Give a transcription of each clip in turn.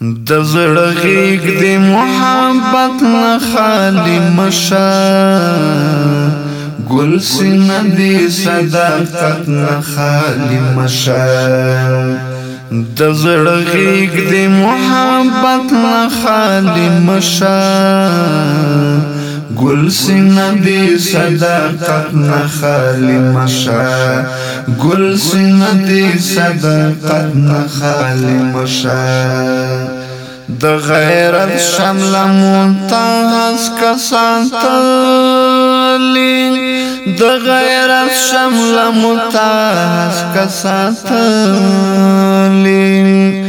د زړه غېږ د محبت نه خالی مشه ګل سینه دې صداقت نه خالی مشه د زړه غېږ د محبت نه خالی مشه گل سینا دی صداقت نخالی مشا گل سینا دی صداقت نخالی مشا د غیرت شمل مونتاز کسان تلی د غیرت شمل مونتاز کسان تلی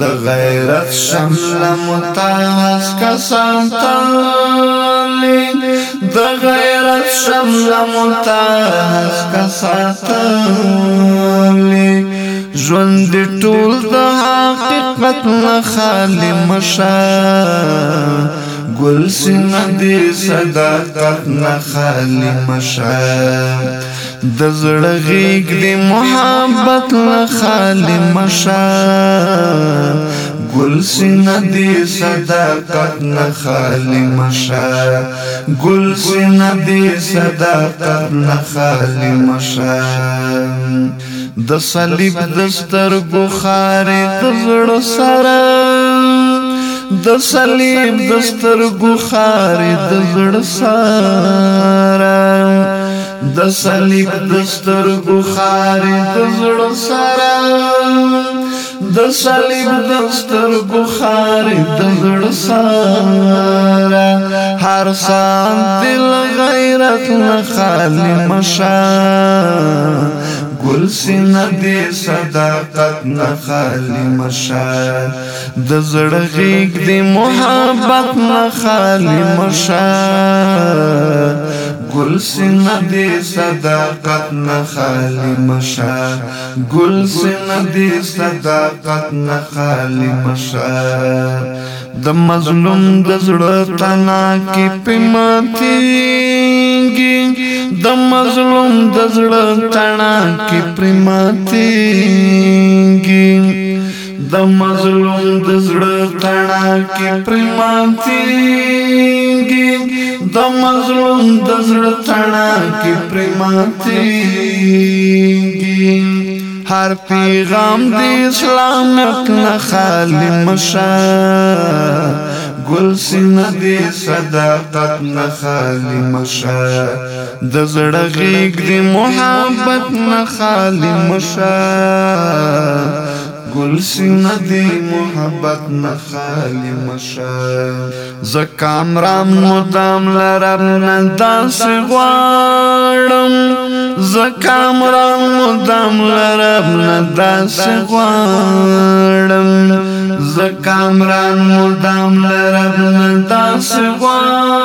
د غیرت شمله متاس کسان تلی د غیرت شمله متاس کسان تلی ژوند ټول د حقیقت نه خالی مشه گل سینه دی صداقت نه خالی مشه د زړه غېږ دی محبت له خالی مشا گل سینه دی صداقت نه خالی مشا گل سینه دی صداقت نه خالی مشا د صلیب دستر بخاری د زړه سره د صلیب دستر بخاری د زړه سره د صلیب دستر بخاری د زړه سره د صلیب دستر بخاری د زړه سره هر سان دل غیرت نه خالی مشه گل سینه دې صداقت نه خالی مشال د زړه غېګ دې محبت نه خالی مشال گل سن دې صداقت نه خالی مشا گل سن دې صداقت نه خالی مشا د مظلوم د زړه تنا کې پماتيږي د مظلوم د زړه تنا کې پرماتيږي د مظلوم د زړه تنا کې پرماتيږي د مظلوم د زړه تڼا کې پرماتيږي هر پیغام د اسلام نه خالی مشا گل سین دی صداقت نه خالی مشا د زړه غېګ دی محبت نه خالی مشا گل سینه دی محبت نه خالی مشه زه کامران مدام لرم نه داسې غواړم زه کامران مدام لرم نه داسې غواړم زه کامران مدام لرم نه داسې غواړم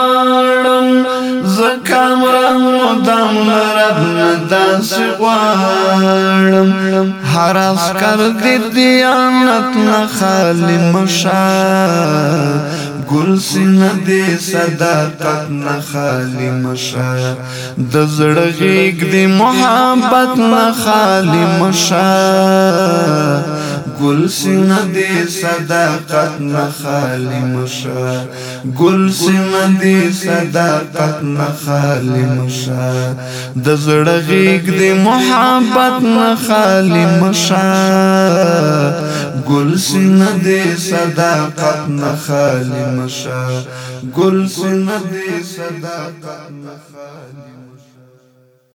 واورو دم لرب دانس غوارم حرف کردی دیانت نخالی مشار ګل سین دې صداقت نه خالی مشا د زړه غېګ دې محبت نه خالی مشا گل سن دی صداقت نه خالی مشا گل سن دی صداقت نه خالی مشا د زړه غیګ دی محبت نه خالی مشا گل سن دی صداقت نه خالی مشا گل سن دی صداقت نه خالی